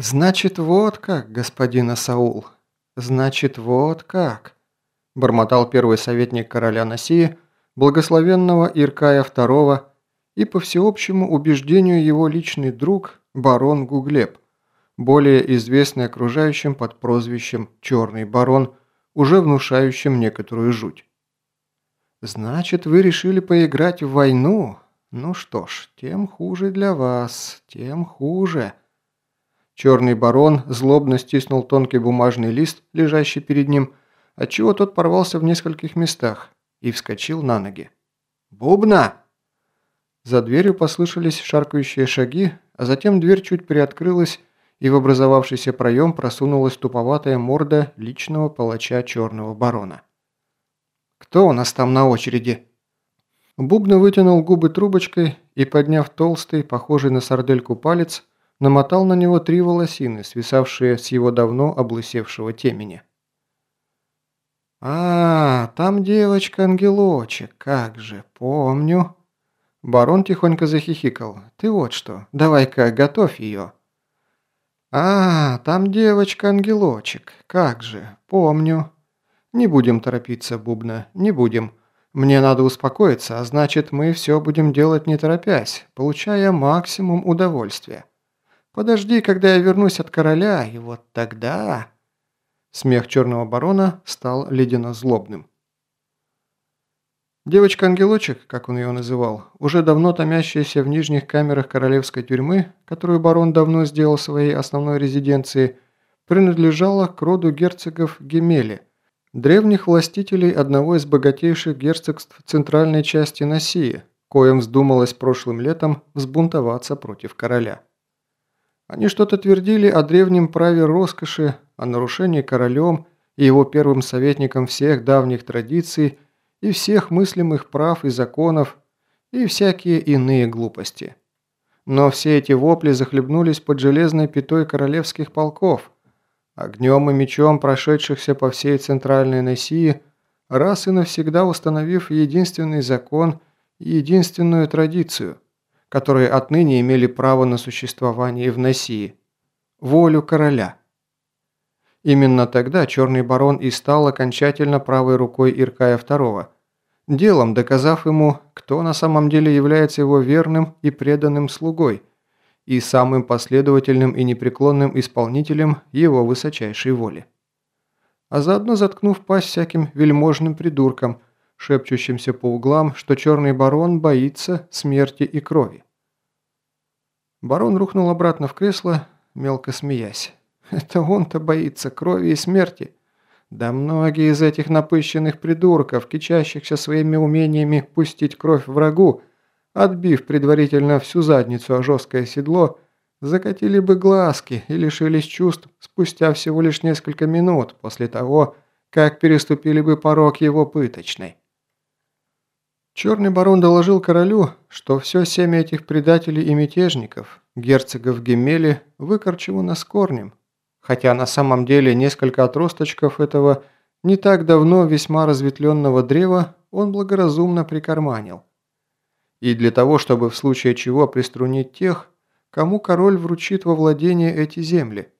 «Значит, вот как, господин Асаул. Значит, вот как», – бормотал первый советник короля Насии, благословенного Иркая II, и по всеобщему убеждению его личный друг барон Гуглеб, более известный окружающим под прозвищем «Черный барон», уже внушающим некоторую жуть. «Значит, вы решили поиграть в войну? Ну что ж, тем хуже для вас, тем хуже». Черный барон злобно стиснул тонкий бумажный лист, лежащий перед ним, отчего тот порвался в нескольких местах, и вскочил на ноги. «Бубна!» За дверью послышались шаркающие шаги, а затем дверь чуть приоткрылась, и в образовавшийся проем просунулась туповатая морда личного палача черного барона. «Кто у нас там на очереди?» Бубна вытянул губы трубочкой и, подняв толстый, похожий на сардельку палец, намотал на него три волосины, свисавшие с его давно облысевшего темени. «А, там девочка-ангелочек, как же, помню». Барон тихонько захихикал. «Ты вот что, давай-ка готовь ее». «А, там девочка-ангелочек, как же, помню». «Не будем торопиться, Бубна, не будем. Мне надо успокоиться, а значит, мы все будем делать не торопясь, получая максимум удовольствия. Подожди, когда я вернусь от короля, и вот тогда...» Смех черного барона стал ледяно-злобным. Девочка-ангелочек, как он ее называл, уже давно томящаяся в нижних камерах королевской тюрьмы, которую барон давно сделал своей основной резиденцией, принадлежала к роду герцогов Гемели, древних властителей одного из богатейших герцогств центральной части Носии, коим вздумалось прошлым летом взбунтоваться против короля. Они что-то твердили о древнем праве роскоши, о нарушении королем и его первым советником всех давних традиций и всех мыслимых прав и законов, и всякие иные глупости. Но все эти вопли захлебнулись под железной пятой королевских полков, огнем и мечом прошедшихся по всей центральной Нессии, раз и навсегда установив единственный закон и единственную традицию – которые отныне имели право на существование в Носии – волю короля. Именно тогда Черный Барон и стал окончательно правой рукой Иркая II, делом доказав ему, кто на самом деле является его верным и преданным слугой и самым последовательным и непреклонным исполнителем его высочайшей воли. А заодно заткнув пасть всяким вельможным придуркам – шепчущимся по углам, что черный барон боится смерти и крови. Барон рухнул обратно в кресло, мелко смеясь. Это он-то боится крови и смерти. Да многие из этих напыщенных придурков, кичащихся своими умениями пустить кровь врагу, отбив предварительно всю задницу о жесткое седло, закатили бы глазки и лишились чувств спустя всего лишь несколько минут после того, как переступили бы порог его пыточной. Черный барон доложил королю, что все семя этих предателей и мятежников, герцогов Гемели, выкорчевано с корнем, хотя на самом деле несколько отросточков этого не так давно весьма разветвленного древа он благоразумно прикарманил. И для того, чтобы в случае чего приструнить тех, кому король вручит во владение эти земли.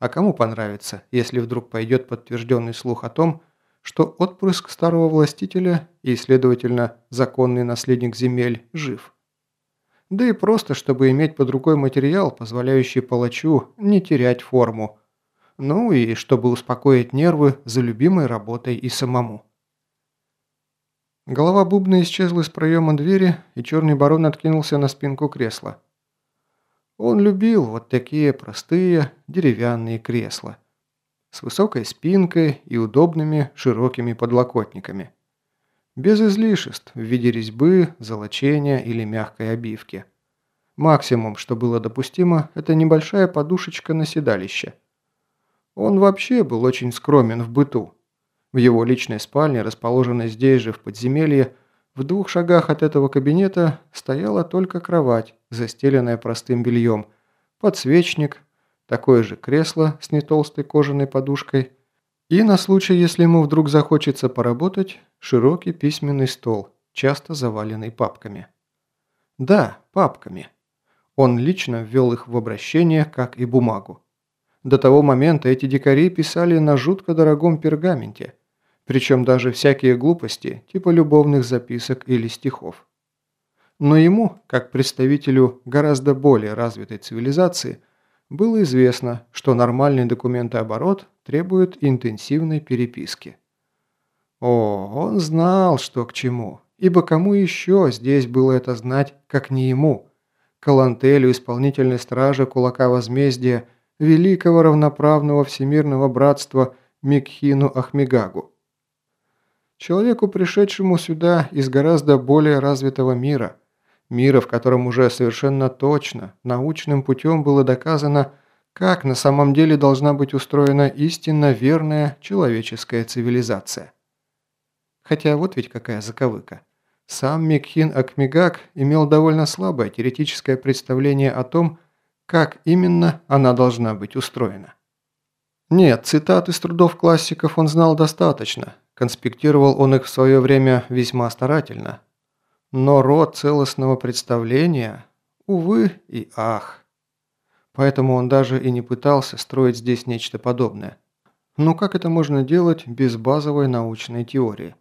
А кому понравится, если вдруг пойдет подтвержденный слух о том, что отпрыск старого властителя и, следовательно, законный наследник земель жив. Да и просто, чтобы иметь под рукой материал, позволяющий палачу не терять форму. Ну и чтобы успокоить нервы за любимой работой и самому. Голова бубна исчезла из проема двери, и черный барон откинулся на спинку кресла. Он любил вот такие простые деревянные кресла с высокой спинкой и удобными широкими подлокотниками. Без излишеств в виде резьбы, золочения или мягкой обивки. Максимум, что было допустимо, это небольшая подушечка на седалище. Он вообще был очень скромен в быту. В его личной спальне, расположенной здесь же в подземелье, в двух шагах от этого кабинета стояла только кровать, застеленная простым бельем, подсвечник, такое же кресло с нетолстой кожаной подушкой и, на случай, если ему вдруг захочется поработать, широкий письменный стол, часто заваленный папками. Да, папками. Он лично ввел их в обращение, как и бумагу. До того момента эти дикари писали на жутко дорогом пергаменте, причем даже всякие глупости, типа любовных записок или стихов. Но ему, как представителю гораздо более развитой цивилизации, было известно, что нормальный документооборот требует интенсивной переписки. О, он знал, что к чему, ибо кому еще здесь было это знать, как не ему, Калантелю исполнительной стражи кулака возмездия, великого равноправного всемирного братства Микхину Ахмегагу. Человеку, пришедшему сюда из гораздо более развитого мира – Мира, в котором уже совершенно точно, научным путем было доказано, как на самом деле должна быть устроена истинно верная человеческая цивилизация. Хотя вот ведь какая заковыка. Сам Микхин Акмигак имел довольно слабое теоретическое представление о том, как именно она должна быть устроена. Нет, цитат из трудов классиков он знал достаточно, конспектировал он их в свое время весьма старательно, но род целостного представления, увы и ах. Поэтому он даже и не пытался строить здесь нечто подобное. Но как это можно делать без базовой научной теории?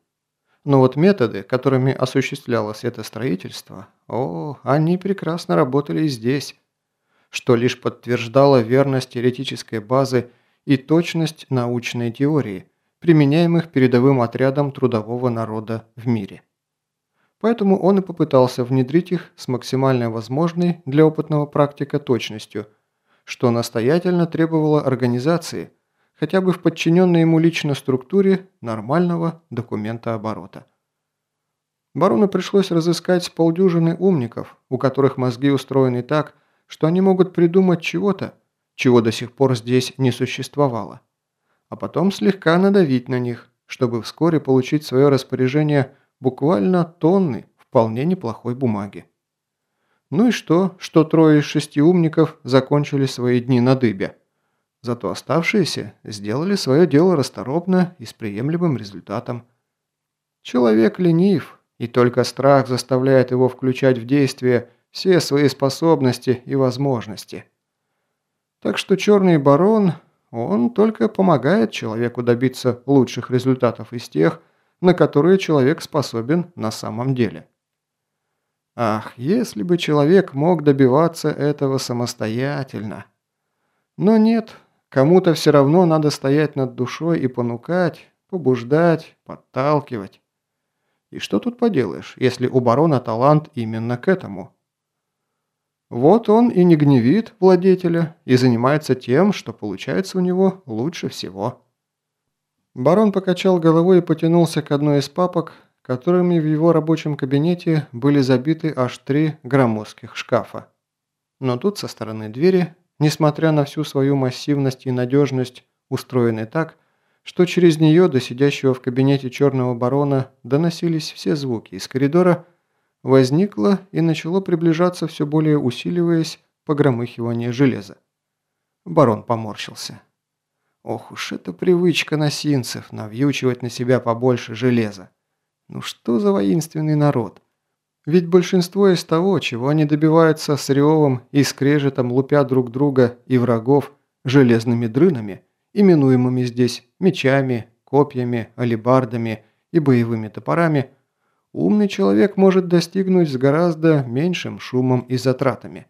Но вот методы, которыми осуществлялось это строительство, о, они прекрасно работали и здесь, что лишь подтверждало верность теоретической базы и точность научной теории, применяемых передовым отрядом трудового народа в мире. Поэтому он и попытался внедрить их с максимально возможной для опытного практика точностью, что настоятельно требовало организации, хотя бы в подчиненной ему лично структуре нормального документа оборота. Барону пришлось разыскать полдюжины умников, у которых мозги устроены так, что они могут придумать чего-то, чего до сих пор здесь не существовало, а потом слегка надавить на них, чтобы вскоре получить свое распоряжение – буквально тонны вполне неплохой бумаги. Ну и что, что трое из шести умников закончили свои дни на дыбе. Зато оставшиеся сделали свое дело расторопно и с приемлемым результатом. Человек ленив, и только страх заставляет его включать в действие все свои способности и возможности. Так что черный барон, он только помогает человеку добиться лучших результатов из тех, на которые человек способен на самом деле. Ах, если бы человек мог добиваться этого самостоятельно. Но нет, кому-то все равно надо стоять над душой и понукать, побуждать, подталкивать. И что тут поделаешь, если у барона талант именно к этому? Вот он и не гневит владетеля и занимается тем, что получается у него лучше всего. Барон покачал головой и потянулся к одной из папок, которыми в его рабочем кабинете были забиты аж три громоздких шкафа. Но тут со стороны двери, несмотря на всю свою массивность и надежность, устроены так, что через нее до сидящего в кабинете черного барона доносились все звуки из коридора, возникло и начало приближаться все более усиливаясь погромыхивание железа. Барон поморщился. Ох уж эта привычка носинцев навьючивать на себя побольше железа. Ну что за воинственный народ? Ведь большинство из того, чего они добиваются с ревом и скрежетом лупя друг друга и врагов железными дрынами, именуемыми здесь мечами, копьями, алебардами и боевыми топорами, умный человек может достигнуть с гораздо меньшим шумом и затратами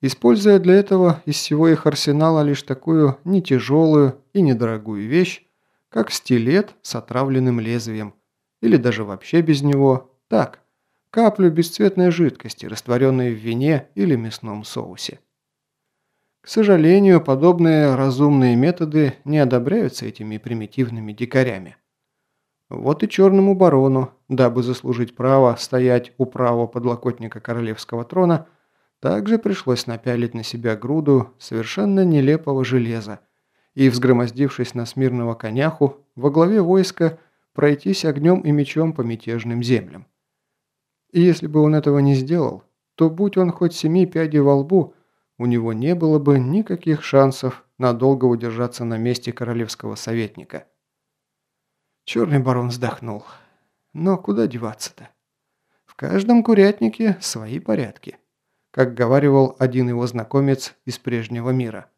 используя для этого из всего их арсенала лишь такую не тяжелую и недорогую вещь, как стилет с отравленным лезвием, или даже вообще без него, так, каплю бесцветной жидкости, растворенной в вине или мясном соусе. К сожалению, подобные разумные методы не одобряются этими примитивными дикарями. Вот и черному барону, дабы заслужить право стоять у правого подлокотника королевского трона – также пришлось напялить на себя груду совершенно нелепого железа и, взгромоздившись на смирного коняху, во главе войска пройтись огнем и мечом по мятежным землям. И если бы он этого не сделал, то будь он хоть семи пядей во лбу, у него не было бы никаких шансов надолго удержаться на месте королевского советника. Черный барон вздохнул. Но куда деваться-то? В каждом курятнике свои порядки как говаривал один его знакомец из прежнего мира.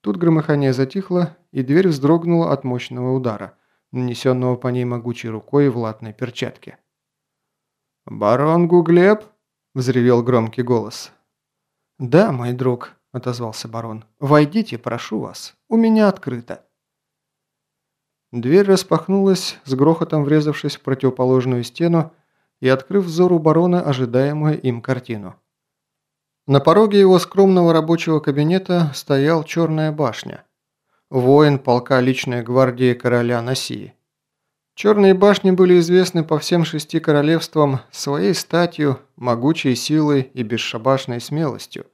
Тут громыхание затихло, и дверь вздрогнула от мощного удара, нанесенного по ней могучей рукой в латной перчатке. «Барон Гуглеб?» – взревел громкий голос. «Да, мой друг», – отозвался барон. «Войдите, прошу вас. У меня открыто». Дверь распахнулась, с грохотом врезавшись в противоположную стену и открыв взору барона ожидаемую им картину. На пороге его скромного рабочего кабинета стоял черная башня. Воин полка личной гвардии короля Насии. Черные башни были известны по всем шести королевствам своей статью, могучей силой и бесшабашной смелостью.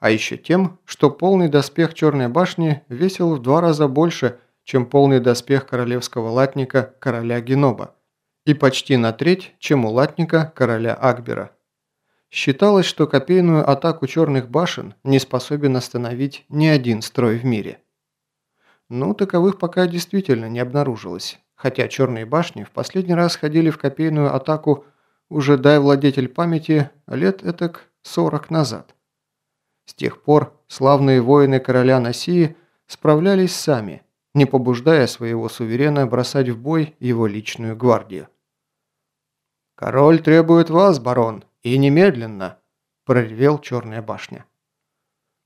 А еще тем, что полный доспех Черной башни весил в два раза больше, чем полный доспех королевского латника короля Геноба, и почти на треть, чем у латника короля Акбера. Считалось, что копейную атаку черных башен не способен остановить ни один строй в мире. Ну, таковых пока действительно не обнаружилось, хотя черные башни в последний раз ходили в копейную атаку уже дай владетель памяти лет этак 40 назад. С тех пор славные воины короля Насии справлялись сами, не побуждая своего суверена бросать в бой его личную гвардию. «Король требует вас, барон», «И немедленно!» – проревел Черная башня.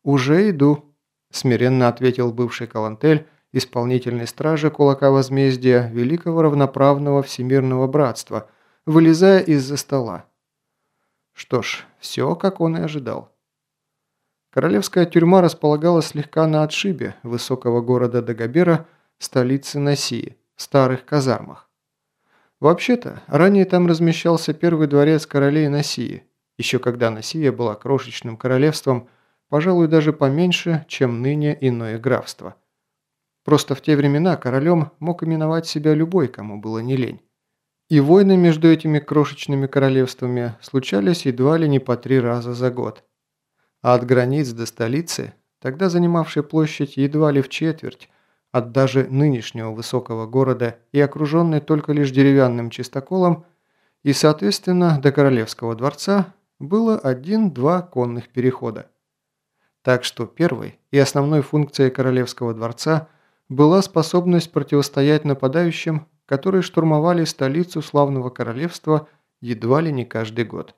«Уже иду», – смиренно ответил бывший Калантель, исполнительный стражи кулака возмездия Великого Равноправного Всемирного Братства, вылезая из-за стола. Что ж, все, как он и ожидал. Королевская тюрьма располагалась слегка на отшибе высокого города Дагобера, столицы Носии, в старых казармах. Вообще-то, ранее там размещался первый дворец королей Носии, еще когда Носия была крошечным королевством, пожалуй, даже поменьше, чем ныне иное графство. Просто в те времена королем мог именовать себя любой, кому было не лень. И войны между этими крошечными королевствами случались едва ли не по три раза за год. А от границ до столицы, тогда занимавшей площадь едва ли в четверть, от даже нынешнего высокого города и окруженный только лишь деревянным чистоколом, и, соответственно, до Королевского дворца было один-два конных перехода. Так что первой и основной функцией Королевского дворца была способность противостоять нападающим, которые штурмовали столицу славного королевства едва ли не каждый год.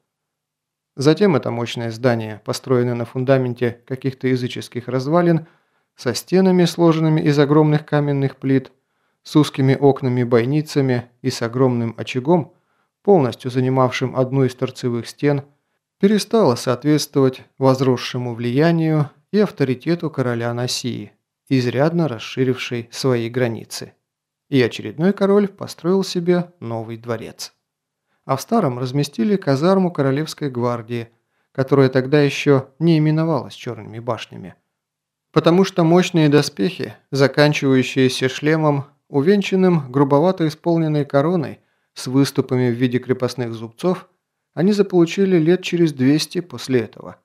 Затем это мощное здание, построенное на фундаменте каких-то языческих развалин, со стенами, сложенными из огромных каменных плит, с узкими окнами-бойницами и с огромным очагом, полностью занимавшим одну из торцевых стен, перестала соответствовать возросшему влиянию и авторитету короля Насии, изрядно расширившей свои границы. И очередной король построил себе новый дворец. А в старом разместили казарму Королевской гвардии, которая тогда еще не именовалась Черными башнями потому что мощные доспехи, заканчивающиеся шлемом, увенчанным грубовато исполненной короной с выступами в виде крепостных зубцов, они заполучили лет через 200 после этого.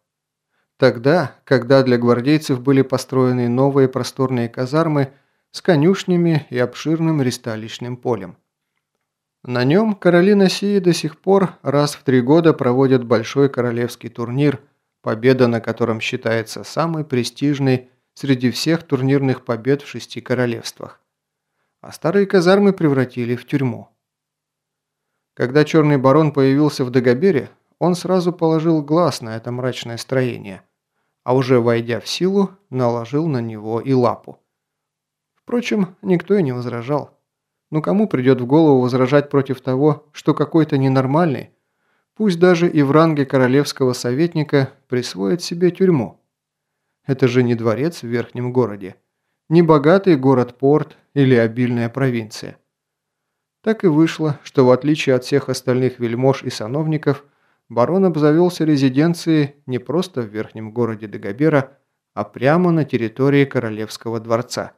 Тогда, когда для гвардейцев были построены новые просторные казармы с конюшнями и обширным ристалищным полем. На нем короли Носии до сих пор раз в три года проводят большой королевский турнир, победа на котором считается самой престижной среди всех турнирных побед в шести королевствах. А старые казармы превратили в тюрьму. Когда Черный Барон появился в Дагобере, он сразу положил глаз на это мрачное строение, а уже войдя в силу, наложил на него и лапу. Впрочем, никто и не возражал. Ну кому придет в голову возражать против того, что какой-то ненормальный, пусть даже и в ранге королевского советника, присвоит себе тюрьму? Это же не дворец в верхнем городе, не богатый город-порт или обильная провинция. Так и вышло, что в отличие от всех остальных вельмож и сановников, барон обзавелся резиденцией не просто в верхнем городе Дагобера, а прямо на территории Королевского дворца.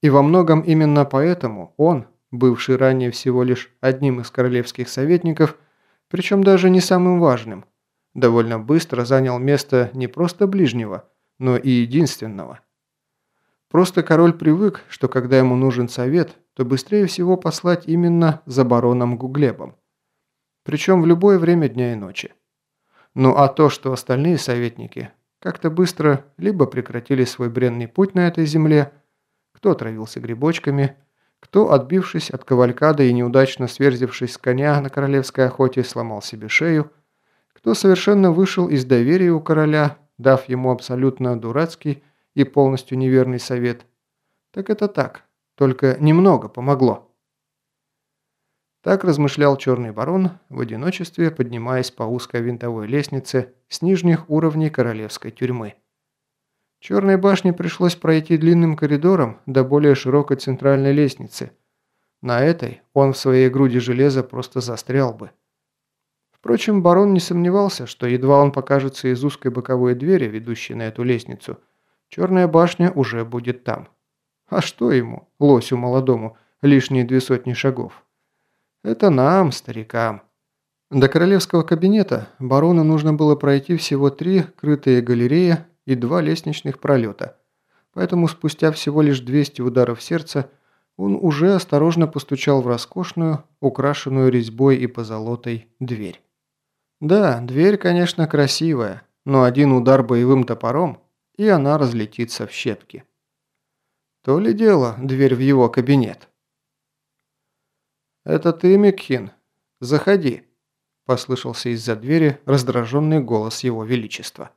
И во многом именно поэтому он, бывший ранее всего лишь одним из королевских советников, причем даже не самым важным, довольно быстро занял место не просто ближнего – но и единственного. Просто король привык, что когда ему нужен совет, то быстрее всего послать именно за бароном Гуглебом. Причем в любое время дня и ночи. Ну а то, что остальные советники, как-то быстро либо прекратили свой бренный путь на этой земле, кто отравился грибочками, кто, отбившись от кавалькада и неудачно сверзившись с коня на королевской охоте, сломал себе шею, кто совершенно вышел из доверия у короля, дав ему абсолютно дурацкий и полностью неверный совет. Так это так, только немного помогло. Так размышлял черный барон, в одиночестве поднимаясь по узкой винтовой лестнице с нижних уровней королевской тюрьмы. Черной башне пришлось пройти длинным коридором до более широкой центральной лестницы. На этой он в своей груди железа просто застрял бы. Впрочем, барон не сомневался, что едва он покажется из узкой боковой двери, ведущей на эту лестницу, черная башня уже будет там. А что ему, лосю молодому, лишние две сотни шагов? Это нам, старикам. До королевского кабинета барону нужно было пройти всего три крытые галереи и два лестничных пролета, поэтому спустя всего лишь 200 ударов сердца он уже осторожно постучал в роскошную, украшенную резьбой и позолотой дверь. Да, дверь, конечно, красивая, но один удар боевым топором, и она разлетится в щепки. То ли дело дверь в его кабинет. «Это ты, Микхин? Заходи», – послышался из-за двери раздраженный голос его величества.